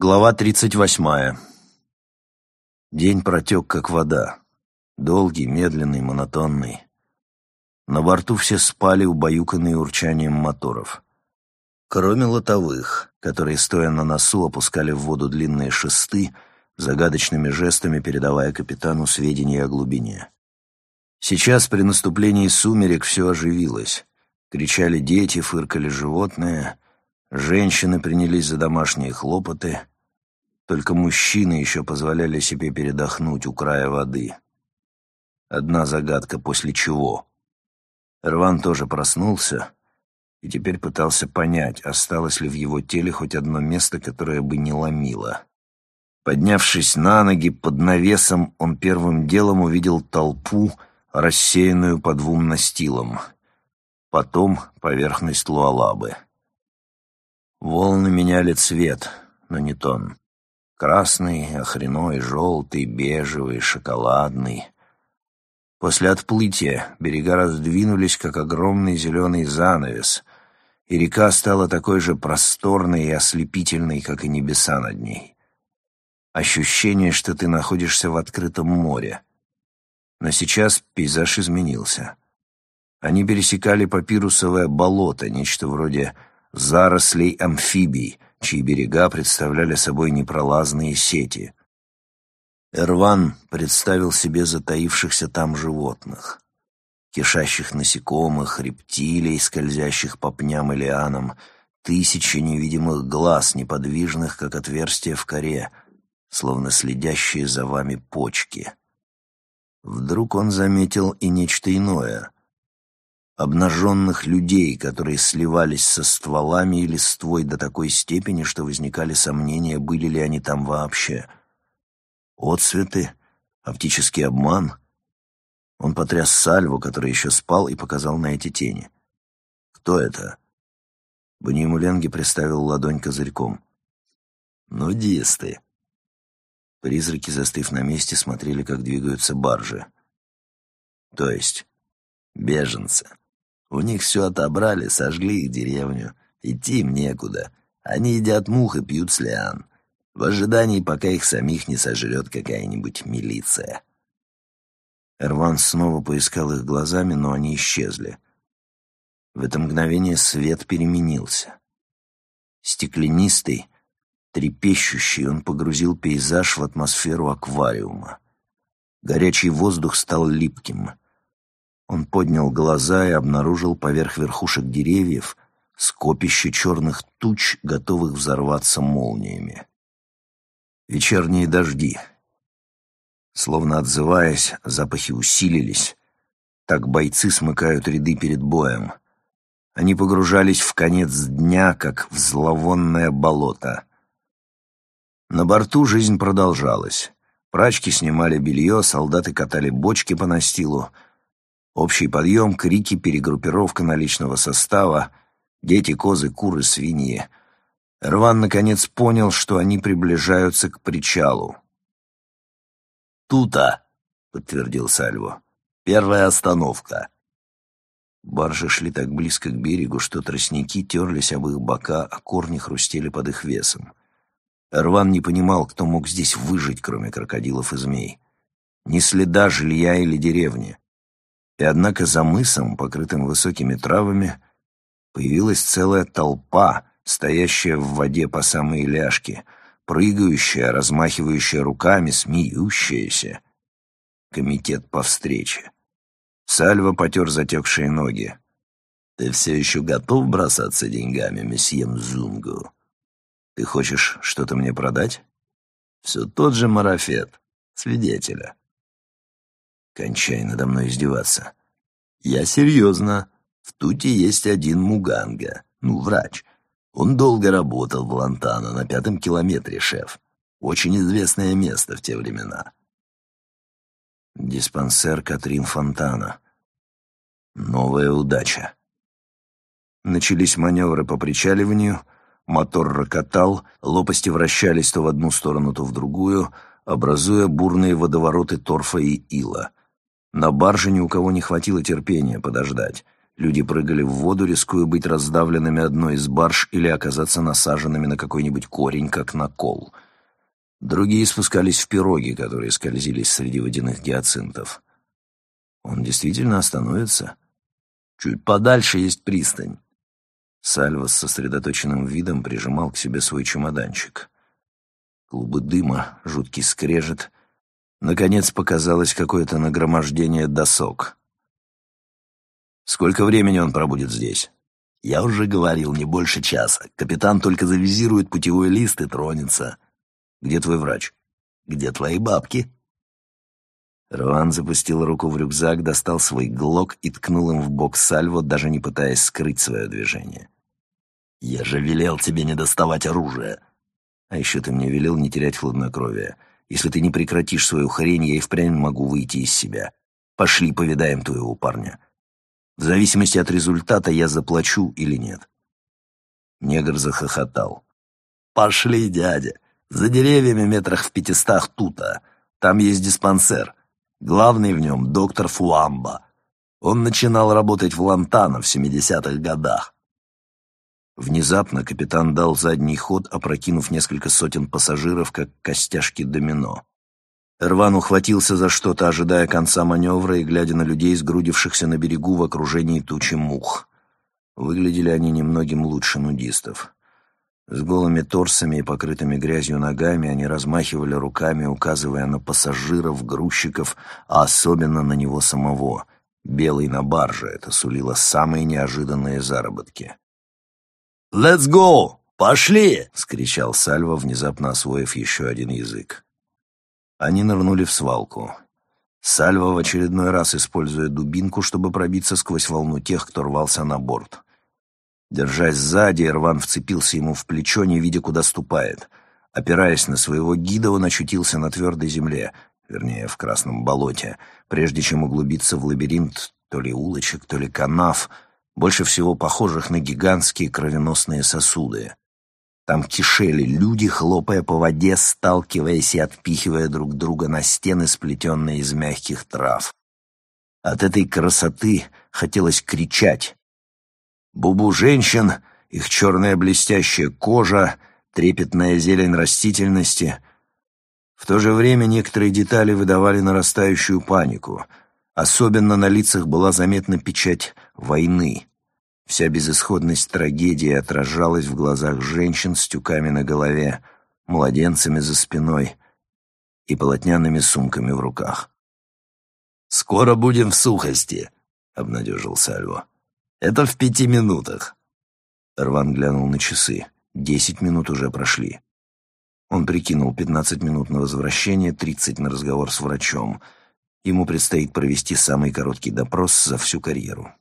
Глава тридцать восьмая. День протек, как вода. Долгий, медленный, монотонный. На борту все спали, убаюканные урчанием моторов. Кроме лотовых, которые, стоя на носу, опускали в воду длинные шесты, загадочными жестами передавая капитану сведения о глубине. Сейчас, при наступлении сумерек, все оживилось. Кричали дети, фыркали животные — Женщины принялись за домашние хлопоты, только мужчины еще позволяли себе передохнуть у края воды. Одна загадка, после чего. Рван тоже проснулся и теперь пытался понять, осталось ли в его теле хоть одно место, которое бы не ломило. Поднявшись на ноги под навесом, он первым делом увидел толпу, рассеянную по двум настилам. Потом поверхность Луалабы. Волны меняли цвет, но не тон. Красный, охреной, желтый, бежевый, шоколадный. После отплытия берега раздвинулись, как огромный зеленый занавес, и река стала такой же просторной и ослепительной, как и небеса над ней. Ощущение, что ты находишься в открытом море. Но сейчас пейзаж изменился. Они пересекали папирусовое болото, нечто вроде зарослей амфибий, чьи берега представляли собой непролазные сети. Эрван представил себе затаившихся там животных, кишащих насекомых, рептилий, скользящих по пням и лианам, тысячи невидимых глаз, неподвижных, как отверстия в коре, словно следящие за вами почки. Вдруг он заметил и нечто иное — обнаженных людей, которые сливались со стволами и листвой до такой степени, что возникали сомнения, были ли они там вообще. Отцветы, оптический обман. Он потряс Сальву, который еще спал, и показал на эти тени. «Кто это?» Банимуленги приставил ладонь козырьком. «Нудисты». Призраки, застыв на месте, смотрели, как двигаются баржи. «То есть беженцы». У них все отобрали, сожгли их деревню. Идти им некуда. Они едят мух и пьют слян. В ожидании, пока их самих не сожрет какая-нибудь милиция. Эрван снова поискал их глазами, но они исчезли. В это мгновение свет переменился. Стеклянистый, трепещущий, он погрузил пейзаж в атмосферу аквариума. Горячий воздух стал липким — он поднял глаза и обнаружил поверх верхушек деревьев скопище черных туч, готовых взорваться молниями. Вечерние дожди. Словно отзываясь, запахи усилились. Так бойцы смыкают ряды перед боем. Они погружались в конец дня, как в зловонное болото. На борту жизнь продолжалась. Прачки снимали белье, солдаты катали бочки по настилу — Общий подъем, крики, перегруппировка наличного состава, дети, козы, куры, свиньи. Рван наконец понял, что они приближаются к причалу. «Тута!» — подтвердил Сальво. «Первая остановка». Баржи шли так близко к берегу, что тростники терлись об их бока, а корни хрустели под их весом. Рван не понимал, кто мог здесь выжить, кроме крокодилов и змей. Ни следа жилья или деревни. И однако за мысом, покрытым высокими травами, появилась целая толпа, стоящая в воде по самые ляжки, прыгающая, размахивающая руками, смеющаяся. Комитет по встрече. Сальва потер затекшие ноги. «Ты все еще готов бросаться деньгами, месье Мзунгу? Ты хочешь что-то мне продать?» «Все тот же марафет, свидетеля». Кончай надо мной издеваться. Я серьезно. В Туте есть один Муганга, ну, врач. Он долго работал в Лантано, на пятом километре, шеф. Очень известное место в те времена. Диспансер Катрин Фонтана. Новая удача. Начались маневры по причаливанию, мотор рокотал, лопасти вращались то в одну сторону, то в другую, образуя бурные водовороты торфа и ила — на барже ни у кого не хватило терпения подождать. Люди прыгали в воду, рискуя быть раздавленными одной из барж или оказаться насаженными на какой-нибудь корень, как на кол. Другие спускались в пироги, которые скользились среди водяных гиацинтов. Он действительно остановится? Чуть подальше есть пристань. Сальва с сосредоточенным видом прижимал к себе свой чемоданчик. Клубы дыма, жуткий скрежет. Наконец показалось какое-то нагромождение досок. Сколько времени он пробудет здесь? Я уже говорил, не больше часа. Капитан только завизирует путевой лист и тронется. Где твой врач? Где твои бабки? Руан запустил руку в рюкзак, достал свой глок и ткнул им в бок Сальво, даже не пытаясь скрыть свое движение. «Я же велел тебе не доставать оружие!» «А еще ты мне велел не терять хладнокровие. Если ты не прекратишь свою хрень, я и впрямь могу выйти из себя. Пошли повидаем твоего парня. В зависимости от результата я заплачу или нет». Негр захохотал. «Пошли, дядя. За деревьями метрах в пятистах тута. Там есть диспансер. Главный в нем — доктор Фуамба. Он начинал работать в Лантана в 70-х годах. Внезапно капитан дал задний ход, опрокинув несколько сотен пассажиров, как костяшки домино. Эрван ухватился за что-то, ожидая конца маневра и глядя на людей, сгрудившихся на берегу в окружении тучи мух. Выглядели они немногим лучше нудистов. С голыми торсами и покрытыми грязью ногами они размахивали руками, указывая на пассажиров, грузчиков, а особенно на него самого. Белый на барже это сулило самые неожиданные заработки. «Let's go! Пошли!» — скричал Сальва, внезапно освоив еще один язык. Они нырнули в свалку. Сальва в очередной раз, используя дубинку, чтобы пробиться сквозь волну тех, кто рвался на борт. Держась сзади, Ирван вцепился ему в плечо, не видя, куда ступает. Опираясь на своего гида, он очутился на твердой земле, вернее, в красном болоте, прежде чем углубиться в лабиринт то ли улочек, то ли канав, больше всего похожих на гигантские кровеносные сосуды. Там кишели люди, хлопая по воде, сталкиваясь и отпихивая друг друга на стены, сплетенные из мягких трав. От этой красоты хотелось кричать. Бубу женщин, их черная блестящая кожа, трепетная зелень растительности. В то же время некоторые детали выдавали нарастающую панику. Особенно на лицах была заметна печать войны. Вся безысходность трагедии отражалась в глазах женщин с тюками на голове, младенцами за спиной и полотняными сумками в руках. «Скоро будем в сухости», — обнадежил Сальво. «Это в пяти минутах». Рван глянул на часы. Десять минут уже прошли. Он прикинул пятнадцать минут на возвращение, тридцать на разговор с врачом. Ему предстоит провести самый короткий допрос за всю карьеру.